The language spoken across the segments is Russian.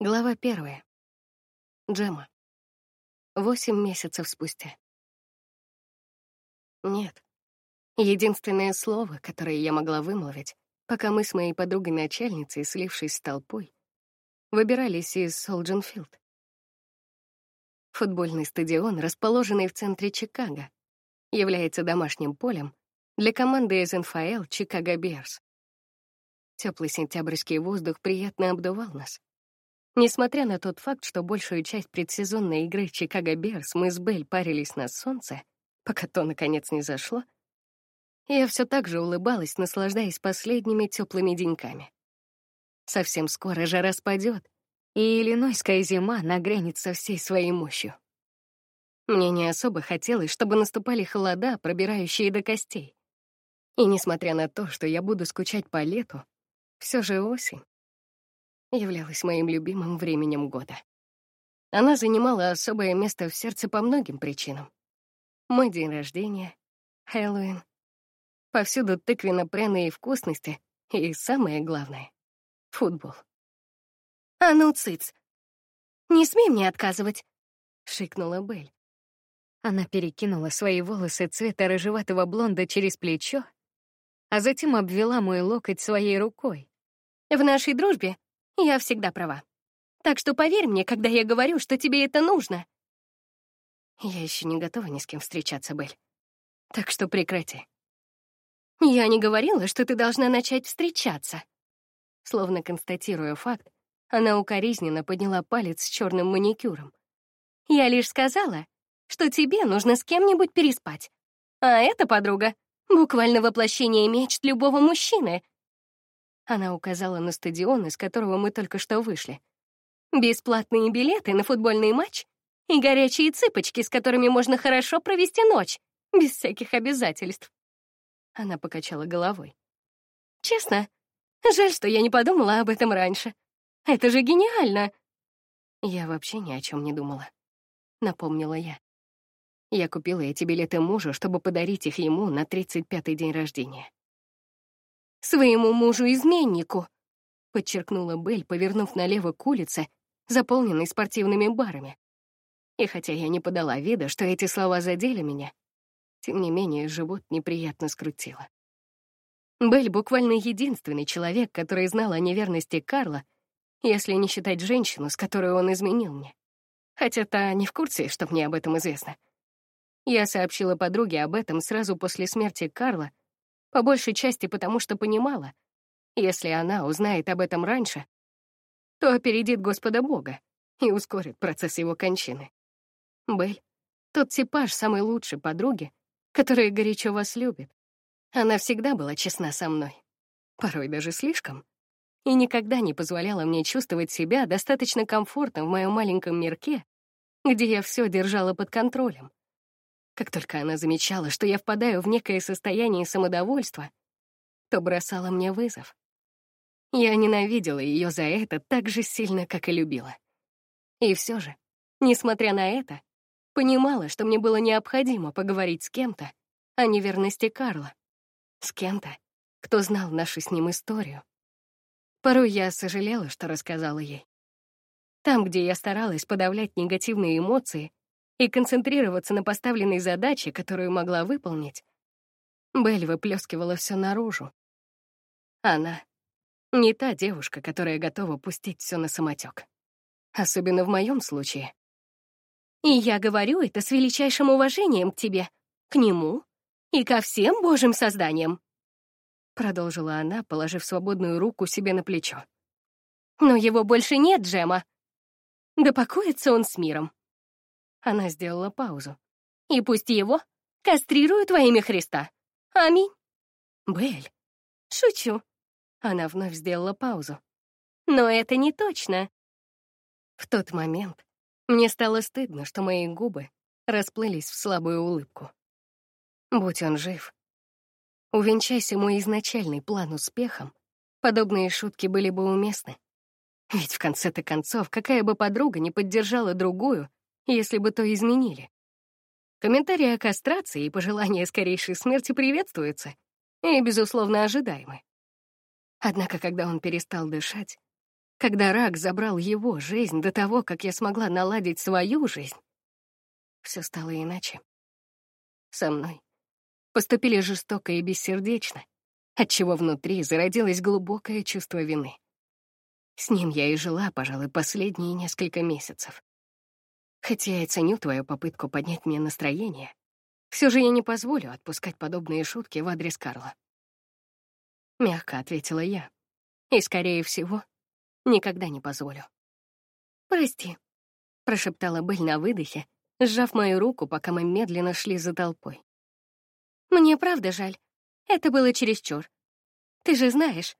Глава первая. Джема. Восемь месяцев спустя. Нет. Единственное слово, которое я могла вымолвить, пока мы с моей подругой-начальницей, слившись с толпой, выбирались из Солдженфилд. Футбольный стадион, расположенный в центре Чикаго, является домашним полем для команды из НФЛ «Чикаго Берс». Теплый сентябрьский воздух приятно обдувал нас. Несмотря на тот факт, что большую часть предсезонной игры Чикаго Берс мы с Белль парились на солнце, пока то, наконец, не зашло, я все так же улыбалась, наслаждаясь последними теплыми деньками. Совсем скоро жара спадет, и иллинойская зима нагрянет всей своей мощью. Мне не особо хотелось, чтобы наступали холода, пробирающие до костей. И несмотря на то, что я буду скучать по лету, все же осень являлась моим любимым временем года. Она занимала особое место в сердце по многим причинам. Мой день рождения, Хэллоуин, повсюду тыквенно-пряные вкусности и, самое главное, футбол. «А ну, цыц! Не смей мне отказывать!» — шикнула Белль. Она перекинула свои волосы цвета рыжеватого блонда через плечо, а затем обвела мой локоть своей рукой. «В нашей дружбе я всегда права. Так что поверь мне, когда я говорю, что тебе это нужно. Я еще не готова ни с кем встречаться, Бель. Так что прекрати. Я не говорила, что ты должна начать встречаться. Словно констатируя факт, она укоризненно подняла палец с черным маникюром. Я лишь сказала, что тебе нужно с кем-нибудь переспать. А эта подруга — буквально воплощение мечт любого мужчины — она указала на стадион, из которого мы только что вышли. «Бесплатные билеты на футбольный матч и горячие цыпочки, с которыми можно хорошо провести ночь, без всяких обязательств». Она покачала головой. «Честно, жаль, что я не подумала об этом раньше. Это же гениально!» «Я вообще ни о чем не думала», — напомнила я. Я купила эти билеты мужу, чтобы подарить их ему на 35-й день рождения своему мужу-изменнику», — подчеркнула Белль, повернув налево к улице, заполненной спортивными барами. И хотя я не подала вида, что эти слова задели меня, тем не менее живот неприятно скрутило. Белль буквально единственный человек, который знал о неверности Карла, если не считать женщину, с которой он изменил мне. Хотя та не в курсе, что мне об этом известно. Я сообщила подруге об этом сразу после смерти Карла, по большей части потому, что понимала, если она узнает об этом раньше, то опередит Господа Бога и ускорит процесс его кончины. Бель — тот типаж самой лучшей подруги, которая горячо вас любит. Она всегда была честна со мной, порой даже слишком, и никогда не позволяла мне чувствовать себя достаточно комфортно в моем маленьком мирке, где я все держала под контролем. Как только она замечала, что я впадаю в некое состояние самодовольства, то бросала мне вызов. Я ненавидела ее за это так же сильно, как и любила. И все же, несмотря на это, понимала, что мне было необходимо поговорить с кем-то о неверности Карла. С кем-то, кто знал нашу с ним историю. Порой я сожалела, что рассказала ей. Там, где я старалась подавлять негативные эмоции, и концентрироваться на поставленной задаче, которую могла выполнить, Белль выплескивала все наружу. Она не та девушка, которая готова пустить все на самотек. Особенно в моем случае. И я говорю это с величайшим уважением к тебе, к нему и ко всем божьим созданиям. Продолжила она, положив свободную руку себе на плечо. Но его больше нет, Джема. Да покоится он с миром. Она сделала паузу. «И пусть его кастрируют во имя Христа. Аминь». «Белль». «Шучу». Она вновь сделала паузу. «Но это не точно». В тот момент мне стало стыдно, что мои губы расплылись в слабую улыбку. Будь он жив. Увенчайся мой изначальный план успехом, подобные шутки были бы уместны. Ведь в конце-то концов, какая бы подруга не поддержала другую, если бы то изменили. Комментарии о кастрации и пожелания скорейшей смерти приветствуются и, безусловно, ожидаемы. Однако, когда он перестал дышать, Когда рак забрал его жизнь до того, как я смогла наладить свою жизнь, все стало иначе. Со мной поступили жестоко и бессердечно, отчего внутри зародилось глубокое чувство вины. С ним я и жила, пожалуй, последние несколько месяцев. Хотя я ценю твою попытку поднять мне настроение, все же я не позволю отпускать подобные шутки в адрес Карла. Мягко ответила я. И, скорее всего, никогда не позволю. «Прости», — прошептала Белль на выдохе, сжав мою руку, пока мы медленно шли за толпой. «Мне правда жаль. Это было чересчур. Ты же знаешь,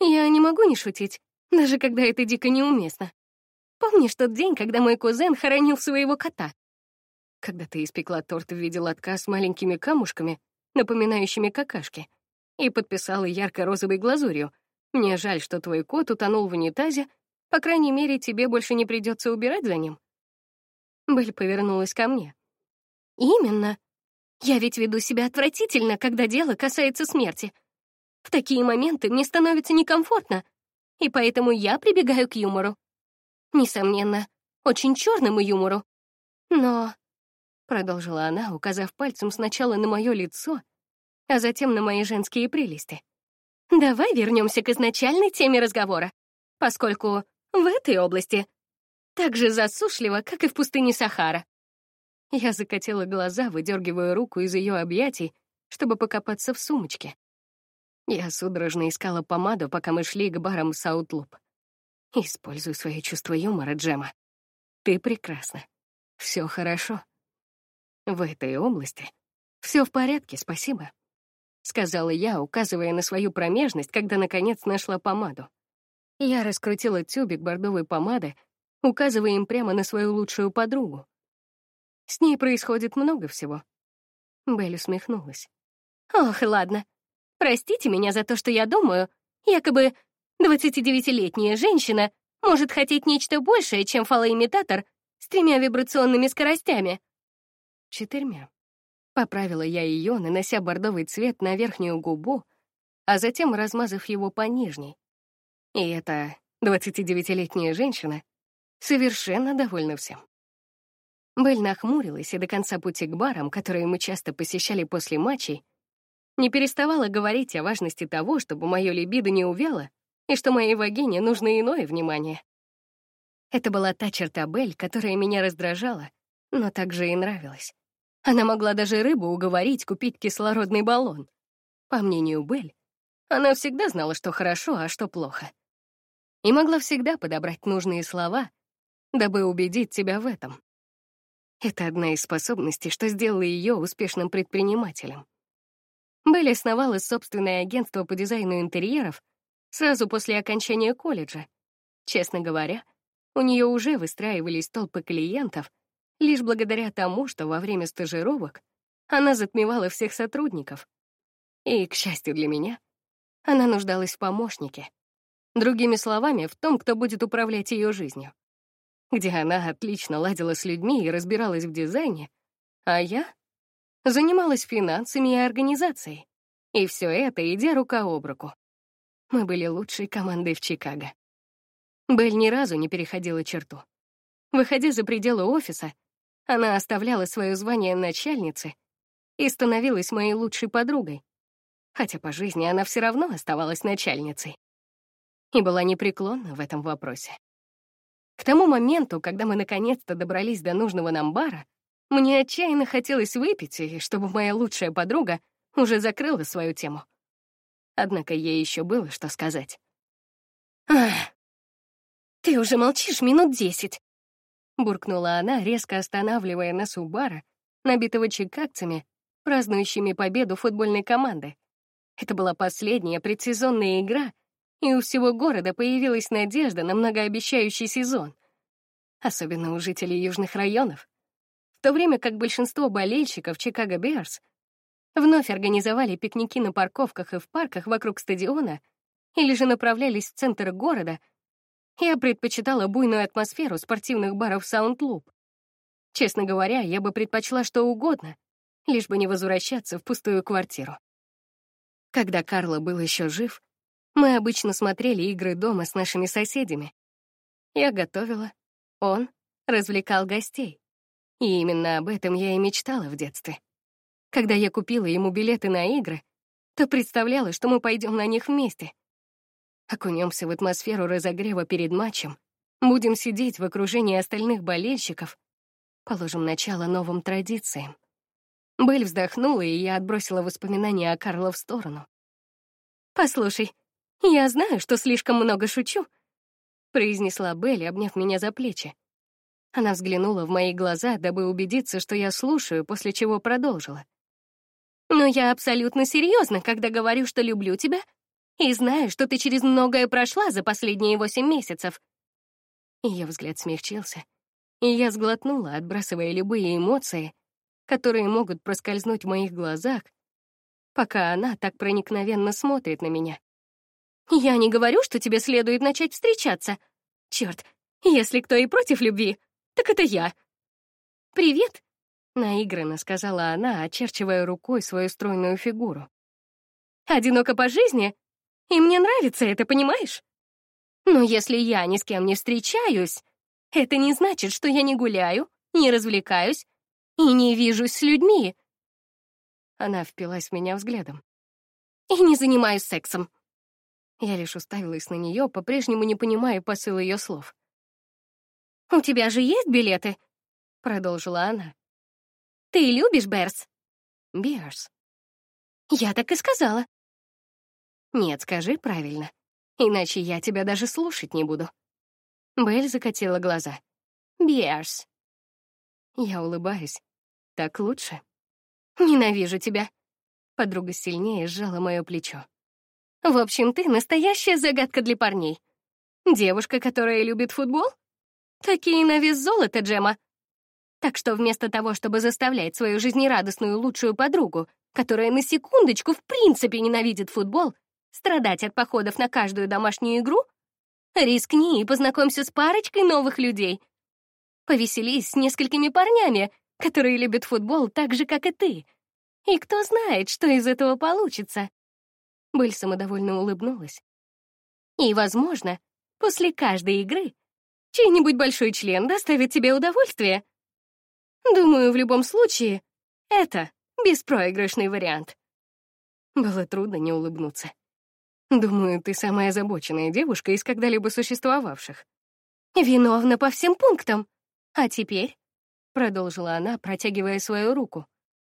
я не могу не шутить, даже когда это дико неуместно. Помнишь тот день, когда мой кузен хоронил своего кота? Когда ты испекла торт в виде лотка с маленькими камушками, напоминающими какашки, и подписала ярко-розовой глазурью. Мне жаль, что твой кот утонул в унитазе, по крайней мере, тебе больше не придется убирать за ним. Белль повернулась ко мне. Именно. Я ведь веду себя отвратительно, когда дело касается смерти. В такие моменты мне становится некомфортно, и поэтому я прибегаю к юмору. Несомненно, очень черному юмору. Но, — продолжила она, указав пальцем сначала на мое лицо, а затем на мои женские прелести. Давай вернемся к изначальной теме разговора, поскольку в этой области так же засушливо, как и в пустыне Сахара. Я закатила глаза, выдергивая руку из ее объятий, чтобы покопаться в сумочке. Я судорожно искала помаду, пока мы шли к барам Саутлуп. Используй свое чувство юмора, Джема. Ты прекрасна. Все хорошо. В этой области все в порядке, спасибо сказала я, указывая на свою промежность, когда наконец нашла помаду. Я раскрутила тюбик бордовой помады, указывая им прямо на свою лучшую подругу. С ней происходит много всего. Белль усмехнулась. Ох, ладно. Простите меня за то, что я думаю, якобы 29-летняя женщина может хотеть нечто большее, чем фалоимитатор с тремя вибрационными скоростями. Четырьмя. Поправила я ее, нанося бордовый цвет на верхнюю губу, а затем размазав его по нижней. И эта 29-летняя женщина совершенно довольна всем. Белль нахмурилась и до конца пути к барам, которые мы часто посещали после матчей, не переставала говорить о важности того, чтобы мое либидо не увяло и что моей вагине нужно иное внимание. Это была та черта Белль, которая меня раздражала, но также и нравилась. Она могла даже рыбу уговорить купить кислородный баллон. По мнению Белль, она всегда знала, что хорошо, а что плохо. И могла всегда подобрать нужные слова, дабы убедить тебя в этом. Это одна из способностей, что сделала ее успешным предпринимателем. Белль основала собственное агентство по дизайну интерьеров сразу после окончания колледжа. Честно говоря, у нее уже выстраивались толпы клиентов, лишь благодаря тому, что во время стажировок она затмевала всех сотрудников. И, к счастью для меня, она нуждалась в помощнике. Другими словами, в том, кто будет управлять ее жизнью. Где она отлично ладила с людьми и разбиралась в дизайне, а я занималась финансами и организацией. И все это, идя рука об руку. Мы были лучшей командой в Чикаго. Белль ни разу не переходила черту. Выходя за пределы офиса, она оставляла свое звание начальницы и становилась моей лучшей подругой, хотя по жизни она все равно оставалась начальницей и была непреклонна в этом вопросе. К тому моменту, когда мы наконец-то добрались до нужного нам бара, мне отчаянно хотелось выпить, и чтобы моя лучшая подруга уже закрыла свою тему. Однако ей еще было что сказать. «Ах, ты уже молчишь минут десять. Буркнула она, резко останавливая нас у бара, набитого чикагцами, празднующими победу футбольной команды. Это была последняя предсезонная игра, и у всего города появилась надежда на многообещающий сезон. Особенно у жителей южных районов. В то время как большинство болельщиков Чикаго Берс вновь организовали пикники на парковках и в парках вокруг стадиона или же направлялись в центр города — я предпочитала буйную атмосферу спортивных баров Саут-Луп. Честно говоря, я бы предпочла что угодно, лишь бы не возвращаться в пустую квартиру. Когда Карло был еще жив, Мы обычно смотрели игры дома с нашими соседями. Я готовила, он развлекал гостей. И именно об этом я и мечтала в детстве. Когда я купила ему билеты на игры, то представляла, что мы пойдем на них вместе. Окунемся в атмосферу разогрева перед матчем, будем сидеть в окружении остальных болельщиков, положим начало новым традициям. Белль вздохнула, и я отбросила воспоминания о Карло в сторону. «Послушай, я знаю, что слишком много шучу», — произнесла Белль, обняв меня за плечи. Она взглянула в мои глаза, дабы убедиться, что я слушаю, после чего продолжила. «Но я абсолютно серьезно, когда говорю, что люблю тебя, и знаю, что ты через многое прошла за последние восемь месяцев». Ее взгляд смягчился, и я сглотнула, отбрасывая любые эмоции, которые могут проскользнуть в моих глазах, пока она так проникновенно смотрит на меня. «Я не говорю, что тебе следует начать встречаться. Черт, если кто и против любви, так это я. Привет!» — наигранно сказала она, очерчивая рукой свою стройную фигуру. «Одиноко по жизни? И мне нравится это, понимаешь? Но если я ни с кем не встречаюсь, это не значит, что я не гуляю, не развлекаюсь и не вижусь с людьми. Она впилась в меня взглядом. И не занимаюсь сексом. Я лишь уставилась на нее, по-прежнему не понимая посыл ее слов. «У тебя же есть билеты?» — продолжила она. «Ты любишь Берс?» «Берс». «Я так и сказала». «Нет, скажи правильно, иначе я тебя даже слушать не буду». Белль закатила глаза. «Берс». Я улыбаюсь. Так лучше. Ненавижу тебя. Подруга сильнее сжала мое плечо. В общем, ты настоящая загадка для парней. Девушка, которая любит футбол? Такие на вес золота, Джема. Так что вместо того, чтобы заставлять свою жизнерадостную лучшую подругу, которая на секундочку в принципе ненавидит футбол, страдать от походов на каждую домашнюю игру, рискни и познакомься с парочкой новых людей. Повеселись с несколькими парнями, которые любят футбол так же, как и ты. И кто знает, что из этого получится. Быль самодовольно улыбнулась. И, возможно, после каждой игры чей-нибудь большой член доставит тебе удовольствие. Думаю, в любом случае, это беспроигрышный вариант. Было трудно не улыбнуться. Думаю, ты самая озабоченная девушка из когда-либо существовавших. Виновна по всем пунктам. А теперь продолжила она, протягивая свою руку.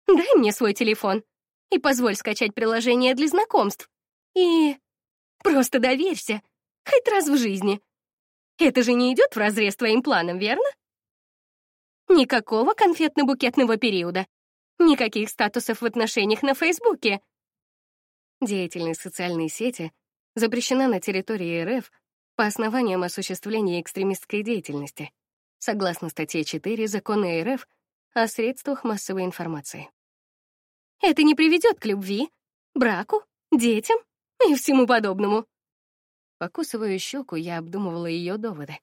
«Дай мне свой телефон и позволь скачать приложение для знакомств. И просто доверься, хоть раз в жизни. Это же не идет вразрез твоим планам, верно? Никакого конфетно-букетного периода, никаких статусов в отношениях на Фейсбуке. Деятельность социальной сети запрещена на территории РФ по основаниям осуществления экстремистской деятельности согласно статье 4 Закона РФ о средствах массовой информации. Это не приведет к любви, браку, детям и всему подобному. Покусывая щеку, я обдумывала ее доводы.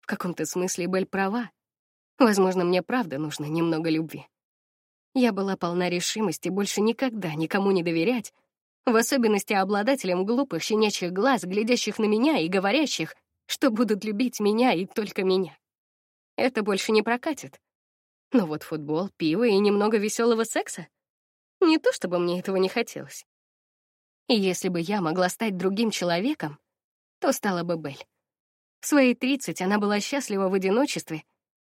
В каком-то смысле Бель права. Возможно, мне правда нужно немного любви. Я была полна решимости больше никогда никому не доверять, в особенности обладателям глупых щенячьих глаз, глядящих на меня и говорящих, что будут любить меня и только меня это больше не прокатит. Но вот футбол, пиво и немного веселого секса — не то чтобы мне этого не хотелось. И если бы я могла стать другим человеком, то стала бы Бель. В свои 30 она была счастлива в одиночестве,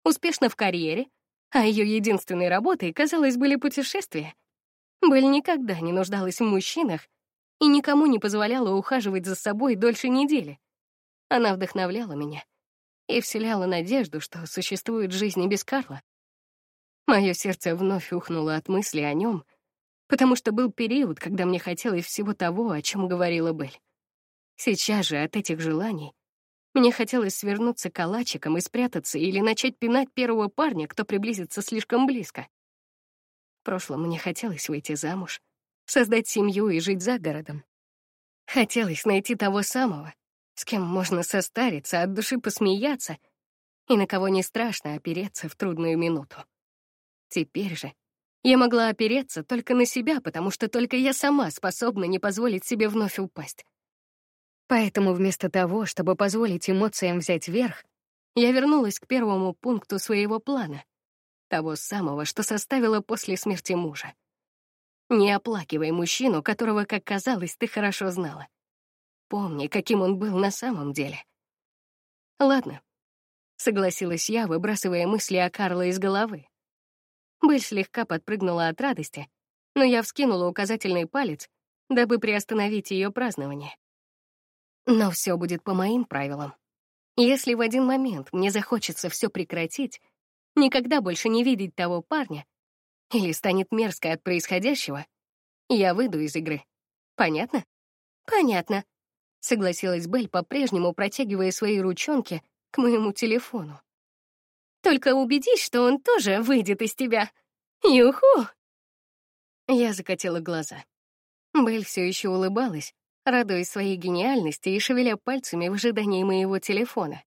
успешна в карьере, а ее единственной работой, казалось, были путешествия. Бель никогда не нуждалась в мужчинах и никому не позволяла ухаживать за собой дольше недели. Она вдохновляла меня — и вселяла надежду, что существует жизнь без Карла. Мое сердце вновь ухнуло от мысли о нем, потому что был период, когда мне хотелось всего того, о чем говорила Бель. Сейчас же от этих желаний мне хотелось свернуться калачиком и спрятаться или начать пинать первого парня, кто приблизится слишком близко. В прошлом мне хотелось выйти замуж, создать семью и жить за городом. Хотелось найти того самого, с кем можно состариться, от души посмеяться и на кого не страшно опереться в трудную минуту. Теперь же я могла опереться только на себя, потому что только я сама способна не позволить себе вновь упасть. Поэтому вместо того, чтобы позволить эмоциям взять верх, я вернулась к первому пункту своего плана, того самого, что составила после смерти мужа. Не оплакивай мужчину, которого, как казалось, ты хорошо знала. Помни, каким он был на самом деле. Ладно, согласилась я, выбрасывая мысли о Карло из головы. Быль слегка подпрыгнула от радости, но я вскинула указательный палец, дабы приостановить ее празднование. Но все будет по моим правилам. Если в один момент мне захочется все прекратить, никогда больше не видеть того парня, или станет мерзко от происходящего, я выйду из игры. Понятно? Понятно, согласилась Белль, по-прежнему протягивая свои ручонки к моему телефону. Только убедись, что он тоже выйдет из тебя. Юху! Я закатила глаза. Белль все еще улыбалась, радуясь своей гениальности и шевеля пальцами в ожидании моего телефона.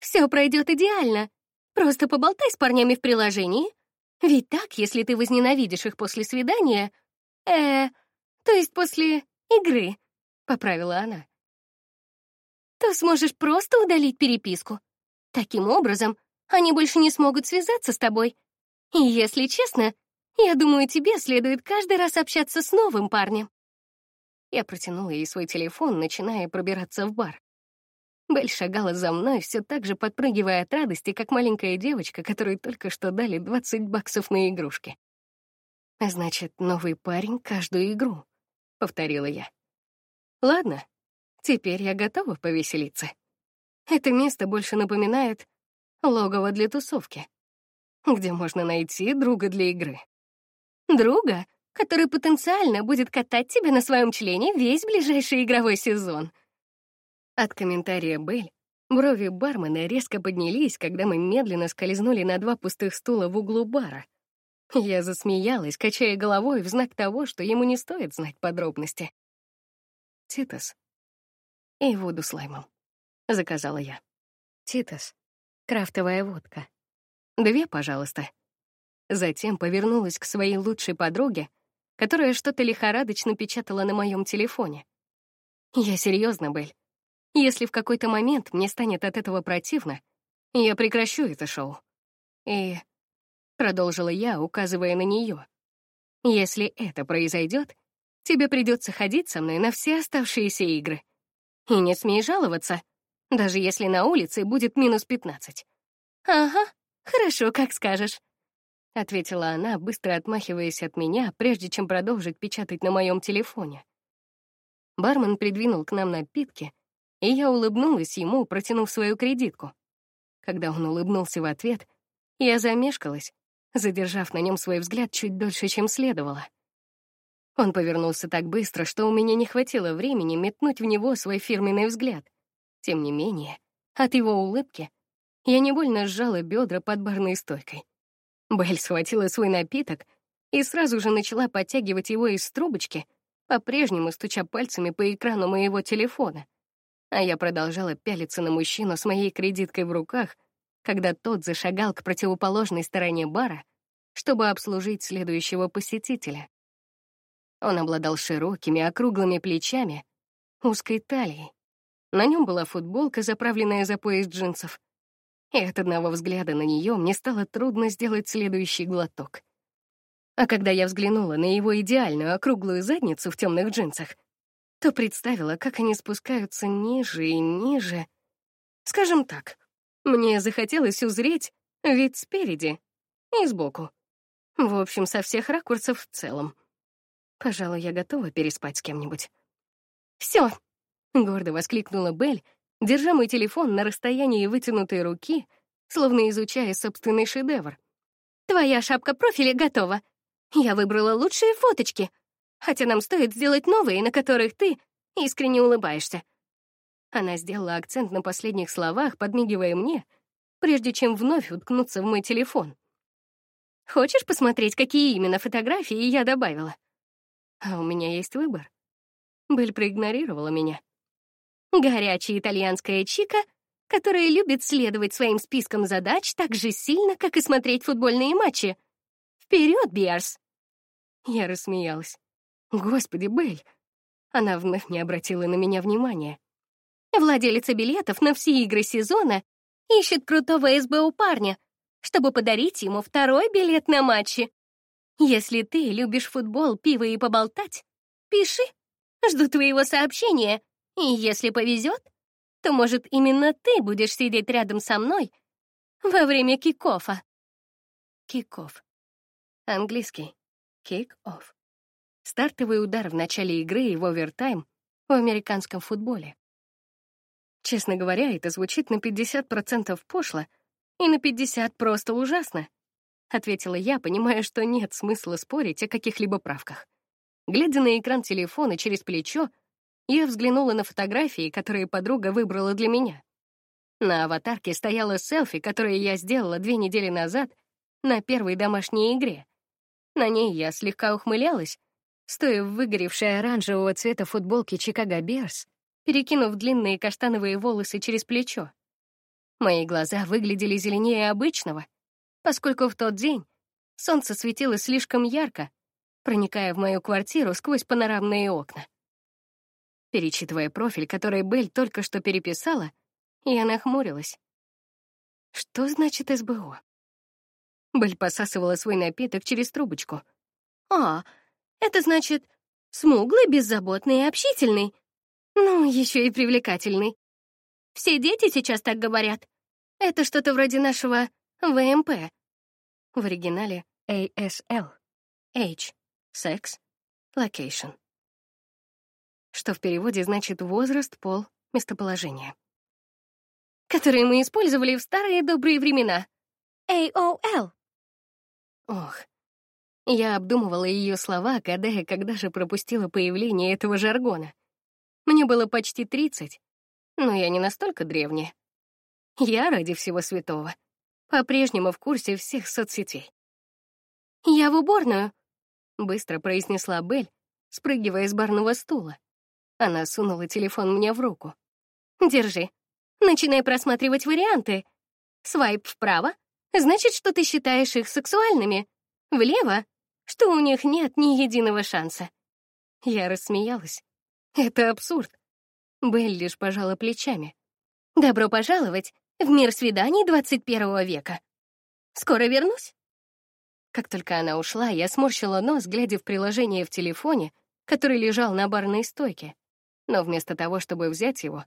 Все пройдет идеально. Просто поболтай с парнями в приложении. Ведь так, если ты возненавидишь их после свидания... Э, то есть после игры, — поправила она. То сможешь просто удалить переписку. Таким образом, они больше не смогут связаться с тобой. И если честно, я думаю, тебе следует каждый раз общаться с новым парнем. Я протянула ей свой телефон, начиная пробираться в бар. Белль шагала за мной, все так же подпрыгивая от радости, как маленькая девочка, которой только что дали 20 баксов на игрушки. «Значит, новый парень каждую игру», — повторила я. «Ладно, теперь я готова повеселиться. Это место больше напоминает логово для тусовки, где можно найти друга для игры». «Друга, который потенциально будет катать тебя на своем члене весь ближайший игровой сезон», от комментария Белль брови бармена резко поднялись, когда мы медленно скользнули на два пустых стула в углу бара. Я засмеялась, качая головой в знак того, что ему не стоит знать подробности. «Титас. И воду с лаймом», — заказала я. «Титас. Крафтовая водка. Две, пожалуйста». Затем повернулась к своей лучшей подруге, которая что-то лихорадочно печатала на моем телефоне. «Я серьезно, Белль. Если в какой-то момент мне станет от этого противно, я прекращу это шоу. И продолжила я, указывая на нее. Если это произойдет, тебе придется ходить со мной на все оставшиеся игры. И не смей жаловаться, даже если на улице будет минус пятнадцать. Ага, хорошо, как скажешь. — ответила она, быстро отмахиваясь от меня, прежде чем продолжить печатать на моем телефоне. Бармен придвинул к нам напитки, и я улыбнулась ему, протянув свою кредитку. Когда он улыбнулся в ответ, я замешкалась, задержав на нем свой взгляд чуть дольше, чем следовало. Он повернулся так быстро, что у меня не хватило времени метнуть в него свой фирменный взгляд. Тем не менее, от его улыбки я невольно сжала бедра под барной стойкой. Белль схватила свой напиток и сразу же начала подтягивать его из трубочки, по-прежнему стуча пальцами по экрану моего телефона а я продолжала пялиться на мужчину с моей кредиткой в руках, когда тот зашагал к противоположной стороне бара, чтобы обслужить следующего посетителя. Он обладал широкими округлыми плечами, узкой талией. На нем была футболка, заправленная за пояс джинсов. И от одного взгляда на нее мне стало трудно сделать следующий глоток. А когда я взглянула на его идеальную округлую задницу в темных джинсах, то представила, как они спускаются ниже и ниже. Скажем так, мне захотелось узреть вид спереди и сбоку. В общем, со всех ракурсов в целом. Пожалуй, я готова переспать с кем-нибудь. Все, гордо воскликнула Белль, держа мой телефон на расстоянии вытянутой руки, словно изучая собственный шедевр. «Твоя шапка профиля готова. Я выбрала лучшие фоточки хотя нам стоит сделать новые, на которых ты искренне улыбаешься». Она сделала акцент на последних словах, подмигивая мне, прежде чем вновь уткнуться в мой телефон. «Хочешь посмотреть, какие именно фотографии я добавила?» «А у меня есть выбор». Белль проигнорировала меня. «Горячая итальянская чика, которая любит следовать своим спискам задач так же сильно, как и смотреть футбольные матчи. Вперед, Биарс!» Я рассмеялась. Господи, Белль, Она вновь не обратила на меня внимания. Владелица билетов на все игры сезона ищет крутого СБУ парня, чтобы подарить ему второй билет на матчи. Если ты любишь футбол, пиво и поболтать, пиши. Жду твоего сообщения. И если повезет, то, может, именно ты будешь сидеть рядом со мной во время кикофа. Кикоф. Английский. Kick-off. Стартовый удар в начале игры и в овертайм в американском футболе. Честно говоря, это звучит на 50% пошло и на 50% просто ужасно, ответила я, понимая, что нет смысла спорить о каких-либо правках. Глядя на экран телефона через плечо, я взглянула на фотографии, которые подруга выбрала для меня. На аватарке стояла селфи, которое я сделала две недели назад на первой домашней игре. На ней я слегка ухмылялась, стоя в выгоревшей оранжевого цвета футболке Чикаго Берс перекинув длинные каштановые волосы через плечо. Мои глаза выглядели зеленее обычного, поскольку в тот день солнце светило слишком ярко, проникая в мою квартиру сквозь панорамные окна. Перечитывая профиль, который Белль только что переписала, я нахмурилась. Что значит СБО? Белль посасывала свой напиток через трубочку. «А, это значит смуглый, беззаботный и общительный. Ну, еще и привлекательный. Все дети сейчас так говорят. Это что-то вроде нашего ВМП. В оригинале ASL. Age. Sex. Location. Что в переводе значит возраст, пол, местоположение. Которые мы использовали в старые добрые времена. AOL. Ох. Я обдумывала ее слова, гадая, когда же пропустила появление этого жаргона. Мне было почти 30, но я не настолько древняя. Я ради всего святого. По-прежнему в курсе всех соцсетей. «Я в уборную», — быстро произнесла Белль, спрыгивая с барного стула. Она сунула телефон мне в руку. «Держи. Начинай просматривать варианты. Свайп вправо — значит, что ты считаешь их сексуальными. Влево — что у них нет ни единого шанса». Я рассмеялась. Это абсурд. Белль лишь пожала плечами. Добро пожаловать в мир свиданий 21 века. Скоро вернусь. Как только она ушла, я сморщила нос, глядя в приложение в телефоне, который лежал на барной стойке. Но вместо того, чтобы взять его,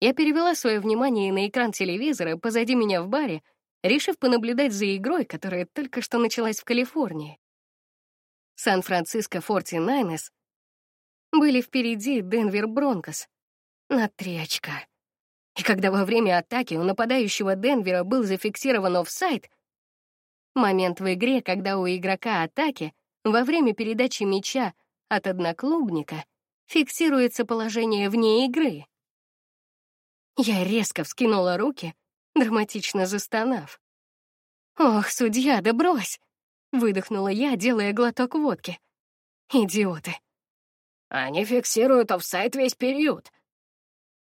я перевела свое внимание на экран телевизора позади меня в баре, решив понаблюдать за игрой, которая только что началась в Калифорнии. Сан-Франциско 49ers были впереди Денвер Бронкос на три очка. И когда во время атаки у нападающего Денвера был зафиксирован офсайд, момент в игре, когда у игрока атаки во время передачи мяча от одноклубника фиксируется положение вне игры. Я резко вскинула руки, драматично застонав. «Ох, судья, да брось!» — выдохнула я, делая глоток водки. «Идиоты!» Они фиксируют офсайт весь период.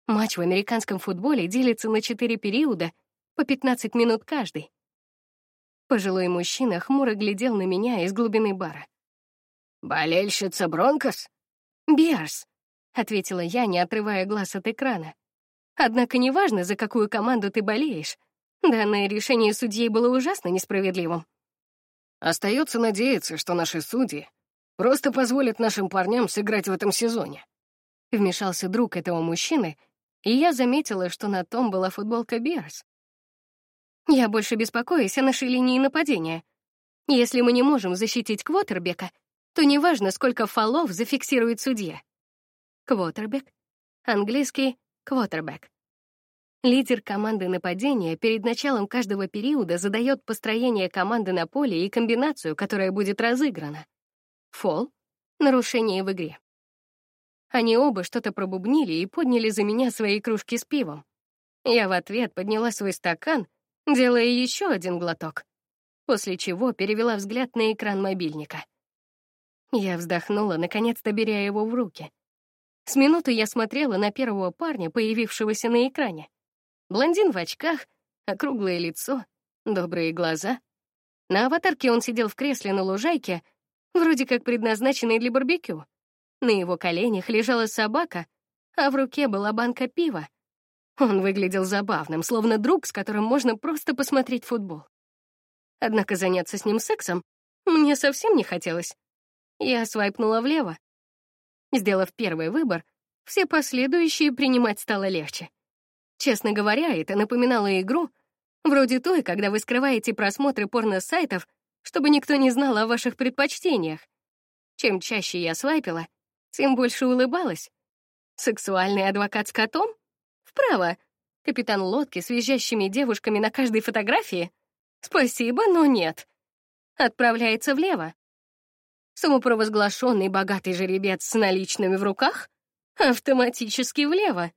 Матч в американском футболе делится на четыре периода, по 15 минут каждый. Пожилой мужчина хмуро глядел на меня из глубины бара. «Болельщица Бронкос?» «Биарс», — ответила я, не отрывая глаз от экрана. «Однако неважно, за какую команду ты болеешь. Данное решение судьей было ужасно несправедливым». Остается надеяться, что наши судьи Просто позволит нашим парням сыграть в этом сезоне». Вмешался друг этого мужчины, и я заметила, что на том была футболка Берс. Я больше беспокоюсь о нашей линии нападения. Если мы не можем защитить квотербека, то неважно, сколько фолов зафиксирует судья. Квотербек, английский квотербек. Лидер команды нападения перед началом каждого периода задает построение команды на поле и комбинацию, которая будет разыграна. Фол — нарушение в игре. Они оба что-то пробубнили и подняли за меня свои кружки с пивом. Я в ответ подняла свой стакан, делая еще один глоток, после чего перевела взгляд на экран мобильника. Я вздохнула, наконец-то беря его в руки. С минуту я смотрела на первого парня, появившегося на экране. Блондин в очках, округлое лицо, добрые глаза. На аватарке он сидел в кресле на лужайке — вроде как предназначенный для барбекю. На его коленях лежала собака, а в руке была банка пива. Он выглядел забавным, словно друг, с которым можно просто посмотреть футбол. Однако заняться с ним сексом мне совсем не хотелось. Я свайпнула влево. Сделав первый выбор, все последующие принимать стало легче. Честно говоря, это напоминало игру, вроде той, когда вы скрываете просмотры порно-сайтов, чтобы никто не знал о ваших предпочтениях. Чем чаще я свайпила, тем больше улыбалась. Сексуальный адвокат с котом? Вправо. Капитан лодки с визжащими девушками на каждой фотографии? Спасибо, но нет. Отправляется влево. Самопровозглашенный богатый жеребец с наличными в руках автоматически влево.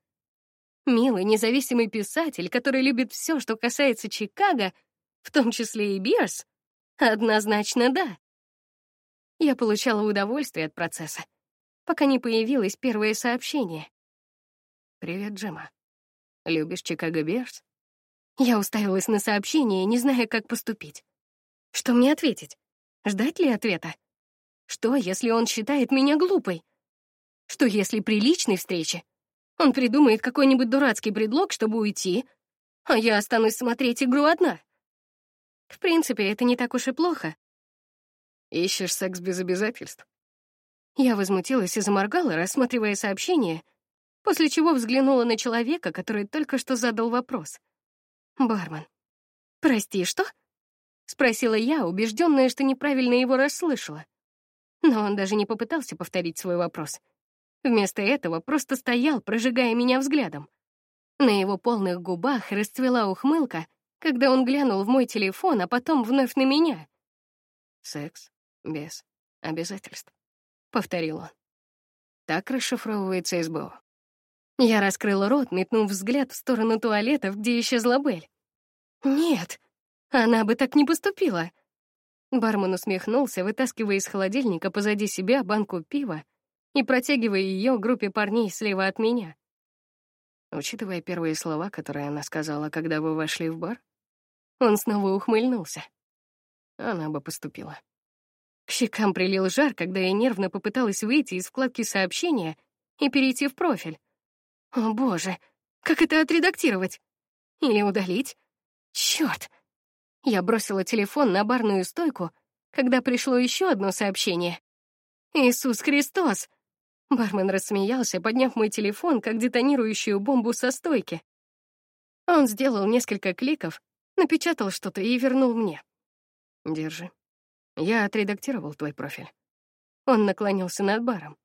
Милый независимый писатель, который любит все, что касается Чикаго, в том числе и Бирс, однозначно да. Я получала удовольствие от процесса, пока не появилось первое сообщение. «Привет, Джема. Любишь Чикаго Бирс?» Я уставилась на сообщение, не зная, как поступить. Что мне ответить? Ждать ли ответа? Что, если он считает меня глупой? Что, если при личной встрече он придумает какой-нибудь дурацкий предлог, чтобы уйти, а я останусь смотреть игру одна? В принципе, это не так уж и плохо. Ищешь секс без обязательств? Я возмутилась и заморгала, рассматривая сообщение, после чего взглянула на человека, который только что задал вопрос. Бармен. «Прости, что?» — спросила я, убежденная, что неправильно его расслышала. Но он даже не попытался повторить свой вопрос. Вместо этого просто стоял, прожигая меня взглядом. На его полных губах расцвела ухмылка, когда он глянул в мой телефон, а потом вновь на меня. «Секс без обязательств», — повторил он. Так расшифровывается СБО. Я раскрыла рот, метнув взгляд в сторону туалетов, где исчезла Бель. «Нет, она бы так не поступила. Бармен усмехнулся, вытаскивая из холодильника позади себя банку пива и протягивая ее группе парней слева от меня. Учитывая первые слова, которые она сказала, когда вы вошли в бар, он снова ухмыльнулся. Она бы поступила. К щекам прилил жар, когда я нервно попыталась выйти из вкладки сообщения и перейти в профиль. О, боже, как это отредактировать? Или удалить? Черт! Я бросила телефон на барную стойку, когда пришло еще одно сообщение. «Иисус Христос!» Бармен рассмеялся, подняв мой телефон, как детонирующую бомбу со стойки. Он сделал несколько кликов, напечатал что-то и вернул мне. «Держи. Я отредактировал твой профиль». Он наклонился над баром.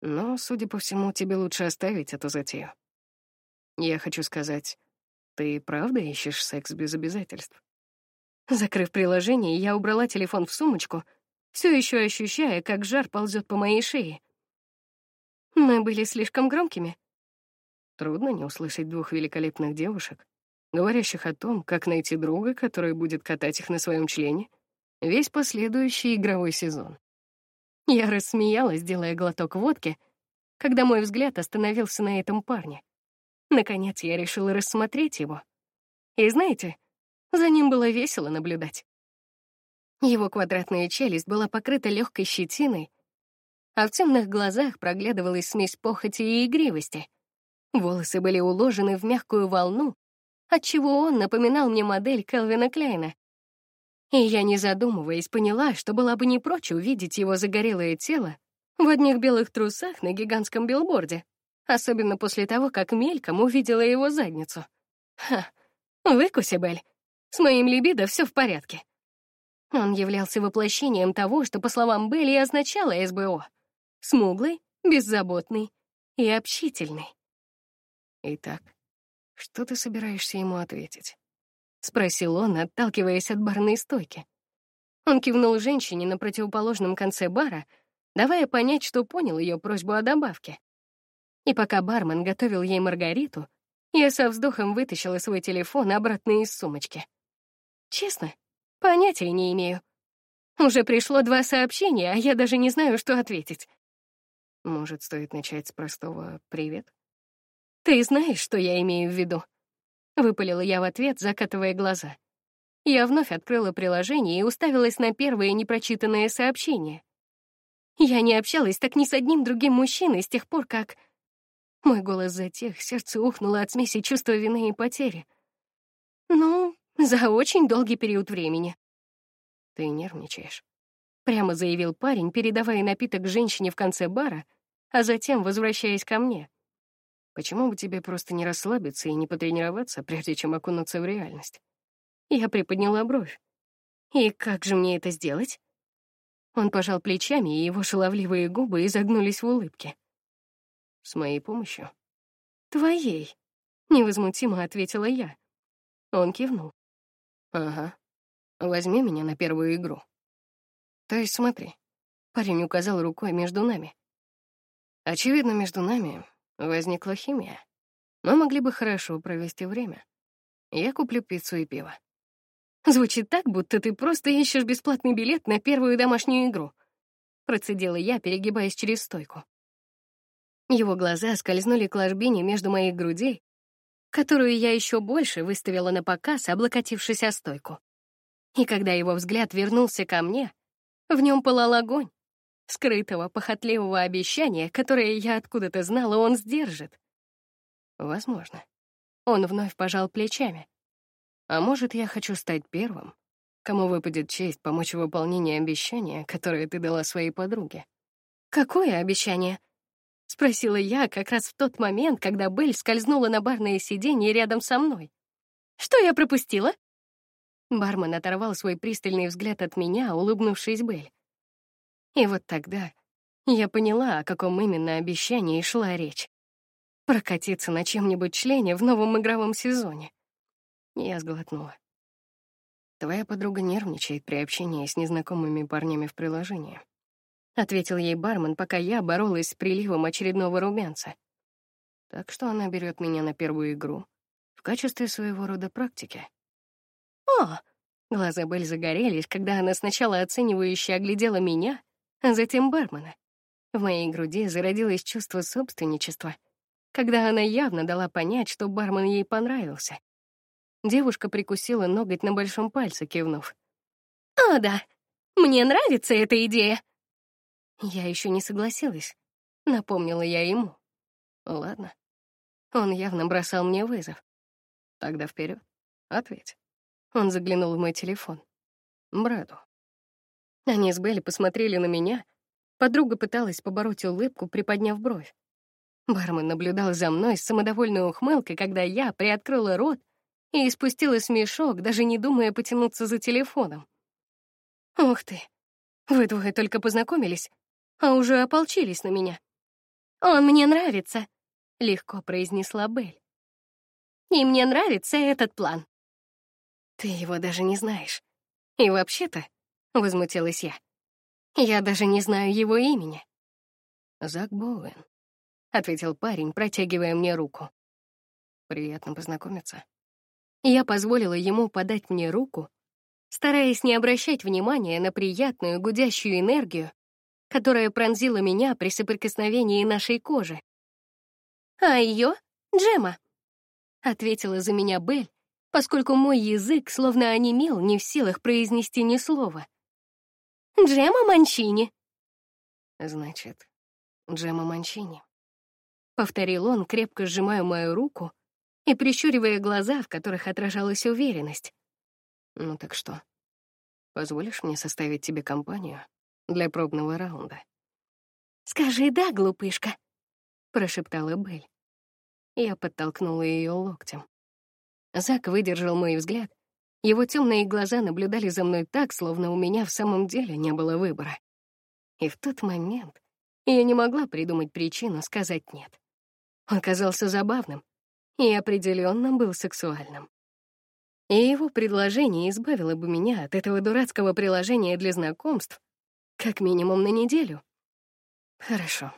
«Но, судя по всему, тебе лучше оставить эту затею. Я хочу сказать, ты правда ищешь секс без обязательств?» Закрыв приложение, я убрала телефон в сумочку, все еще ощущая, как жар ползет по моей шее. Мы были слишком громкими. Трудно не услышать двух великолепных девушек, говорящих о том, как найти друга, который будет катать их на своем члене весь последующий игровой сезон. Я рассмеялась, делая глоток водки, когда мой взгляд остановился на этом парне. Наконец я решила рассмотреть его. И знаете, за ним было весело наблюдать. Его квадратная челюсть была покрыта легкой щетиной, а в темных глазах проглядывалась смесь похоти и игривости. Волосы были уложены в мягкую волну, отчего он напоминал мне модель Келвина Клейна. И я, не задумываясь, поняла, что была бы не прочь увидеть его загорелое тело в одних белых трусах на гигантском билборде, особенно после того, как мельком увидела его задницу. Ха, выкуси, Бель. С моим либидо все в порядке. Он являлся воплощением того, что, по словам Белли, означало СБО. Смуглый, беззаботный и общительный. «Итак, что ты собираешься ему ответить?» — спросил он, отталкиваясь от барной стойки. Он кивнул женщине на противоположном конце бара, давая понять, что понял ее просьбу о добавке. И пока бармен готовил ей маргариту, я со вздохом вытащила свой телефон обратно из сумочки. Честно, понятия не имею. Уже пришло два сообщения, а я даже не знаю, что ответить. Может, стоит начать с простого «привет»? Ты знаешь, что я имею в виду? Выпалила я в ответ, закатывая глаза. Я вновь открыла приложение и уставилась на первое непрочитанное сообщение. Я не общалась так ни с одним другим мужчиной с тех пор, как... Мой голос затих, сердце ухнуло от смеси чувства вины и потери. Ну, за очень долгий период времени. Ты нервничаешь. Прямо заявил парень, передавая напиток женщине в конце бара, а затем возвращаясь ко мне. Почему бы тебе просто не расслабиться и не потренироваться, прежде чем окунуться в реальность? Я приподняла бровь. И как же мне это сделать? Он пожал плечами, и его шаловливые губы изогнулись в улыбке. С моей помощью? Твоей, невозмутимо ответила я. Он кивнул. Ага. Возьми меня на первую игру. То есть смотри. Парень указал рукой между нами. Очевидно, между нами возникла химия. Мы могли бы хорошо провести время. Я куплю пиццу и пиво. Звучит так, будто ты просто ищешь бесплатный билет на первую домашнюю игру. Процедила я, перегибаясь через стойку. Его глаза скользнули к ложбине между моих грудей, которую я еще больше выставила на показ, облокотившись о стойку. И когда его взгляд вернулся ко мне, в нем пылал огонь, скрытого, похотливого обещания, которое я откуда-то знала, он сдержит. Возможно. Он вновь пожал плечами. А может, я хочу стать первым, кому выпадет честь помочь в выполнении обещания, которое ты дала своей подруге. Какое обещание? Спросила я как раз в тот момент, когда Белль скользнула на барное сиденье рядом со мной. Что я пропустила? Бармен оторвал свой пристальный взгляд от меня, улыбнувшись Белль. И вот тогда я поняла, о каком именно обещании шла речь. Прокатиться на чем-нибудь члене в новом игровом сезоне. Я сглотнула. Твоя подруга нервничает при общении с незнакомыми парнями в приложении. Ответил ей бармен, пока я боролась с приливом очередного румянца. Так что она берет меня на первую игру в качестве своего рода практики. О! Глаза Белль загорелись, когда она сначала оценивающе оглядела меня, а затем бармена. В моей груди зародилось чувство собственничества, когда она явно дала понять, что бармен ей понравился. Девушка прикусила ноготь на большом пальце, кивнув. «О, да, мне нравится эта идея!» Я еще не согласилась, напомнила я ему. Ладно. Он явно бросал мне вызов. Тогда вперед, ответь. Он заглянул в мой телефон. Брэду. Они с Белли посмотрели на меня. Подруга пыталась побороть улыбку, приподняв бровь. Бармен наблюдал за мной с самодовольной ухмылкой, когда я приоткрыла рот и испустила смешок, даже не думая потянуться за телефоном. «Ух ты! Вы двое только познакомились, а уже ополчились на меня. Он мне нравится», — легко произнесла Белль. «И мне нравится этот план». «Ты его даже не знаешь. И вообще-то», — возмутилась я, «я даже не знаю его имени». «Зак Боуэн», — ответил парень, протягивая мне руку. «Приятно познакомиться». Я позволила ему подать мне руку, стараясь не обращать внимания на приятную гудящую энергию, которая пронзила меня при соприкосновении нашей кожи. «А ее — Джема», — ответила за меня Белль, поскольку мой язык словно онемел, не в силах произнести ни слова. «Джема Манчини». «Значит, Джема Манчини», — повторил он, крепко сжимая мою руку и прищуривая глаза, в которых отражалась уверенность. «Ну так что, позволишь мне составить тебе компанию для пробного раунда?» «Скажи «да», глупышка», — прошептала Белль. Я подтолкнула ее локтем. Зак выдержал мой взгляд. Его темные глаза наблюдали за мной так, словно у меня в самом деле не было выбора. И в тот момент я не могла придумать причину сказать «нет». Он казался забавным, и определенно был сексуальным. И его предложение избавило бы меня от этого дурацкого приложения для знакомств как минимум на неделю. Хорошо.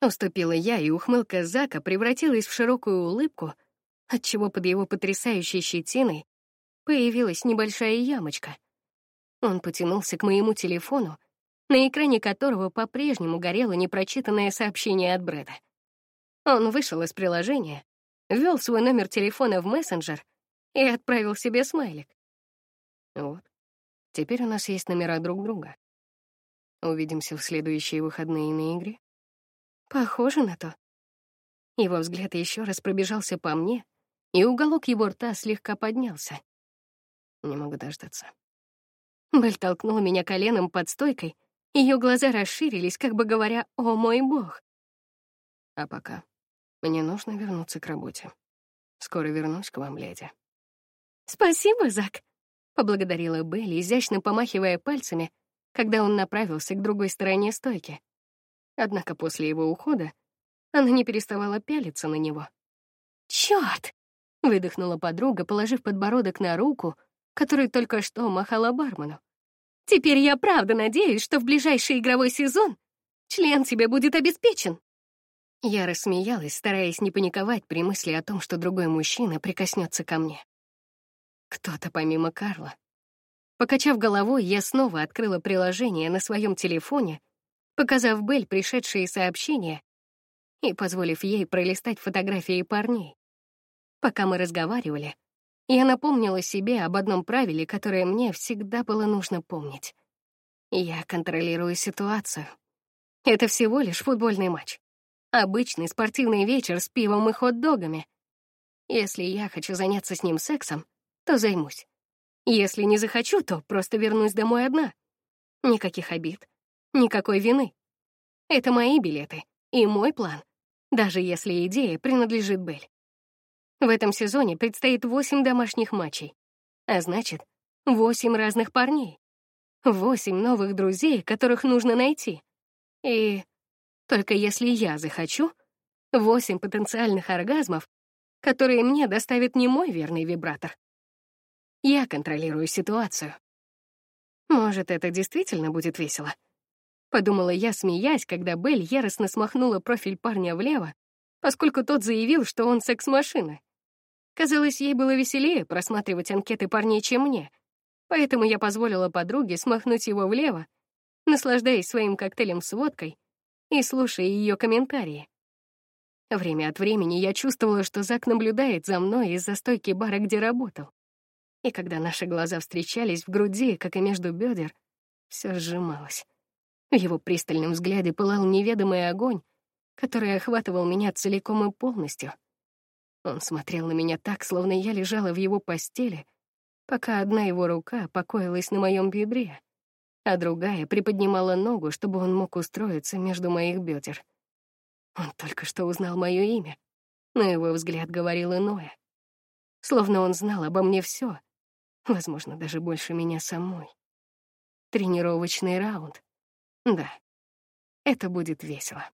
Уступила я, и ухмылка Зака превратилась в широкую улыбку, отчего под его потрясающей щетиной появилась небольшая ямочка. Он потянулся к моему телефону, на экране которого по-прежнему горело непрочитанное сообщение от Брэда. Он вышел из приложения, ввел свой номер телефона в мессенджер и отправил себе смайлик. Вот. Теперь у нас есть номера друг друга. Увидимся в следующие выходные на игре. Похоже на то. Его взгляд еще раз пробежался по мне, и уголок его рта слегка поднялся. Не могу дождаться. Бель толкнула меня коленом под стойкой, ее глаза расширились, как бы говоря, «О мой бог!» А пока мне нужно вернуться к работе. Скоро вернусь к вам, леди. «Спасибо, Зак», — поблагодарила Белли, изящно помахивая пальцами, когда он направился к другой стороне стойки. Однако после его ухода она не переставала пялиться на него. «Чёрт!» — выдохнула подруга, положив подбородок на руку, которой только что махала бармену. «Теперь я правда надеюсь, что в ближайший игровой сезон член тебе будет обеспечен». Я рассмеялась, стараясь не паниковать при мысли о том, что другой мужчина прикоснется ко мне. Кто-то помимо Карла. Покачав головой, я снова открыла приложение на своем телефоне, показав Бель пришедшие сообщения и позволив ей пролистать фотографии парней. Пока мы разговаривали, я напомнила себе об одном правиле, которое мне всегда было нужно помнить. Я контролирую ситуацию. Это всего лишь футбольный матч. Обычный спортивный вечер с пивом и хот-догами. Если я хочу заняться с ним сексом, то займусь. Если не захочу, то просто вернусь домой одна. Никаких обид, никакой вины. Это мои билеты и мой план, даже если идея принадлежит Бель. В этом сезоне предстоит восемь домашних матчей, а значит, восемь разных парней, восемь новых друзей, которых нужно найти. И только если я захочу, восемь потенциальных оргазмов, которые мне доставит не мой верный вибратор, я контролирую ситуацию. Может, это действительно будет весело? Подумала я, смеясь, когда Белль яростно смахнула профиль парня влево, поскольку тот заявил, что он секс-машина. Казалось, ей было веселее просматривать анкеты парней, чем мне, поэтому я позволила подруге смахнуть его влево, наслаждаясь своим коктейлем с водкой и слушая ее комментарии. Время от времени я чувствовала, что Зак наблюдает за мной из-за стойки бара, где работал и когда наши глаза встречались в груди, как и между бедер, все сжималось. В его пристальном взгляде пылал неведомый огонь, который охватывал меня целиком и полностью. Он смотрел на меня так, словно я лежала в его постели, пока одна его рука покоилась на моем бедре, а другая приподнимала ногу, чтобы он мог устроиться между моих бедер. Он только что узнал мое имя, но его взгляд говорил иное. Словно он знал обо мне все, Возможно, даже больше меня самой. Тренировочный раунд. Да, это будет весело.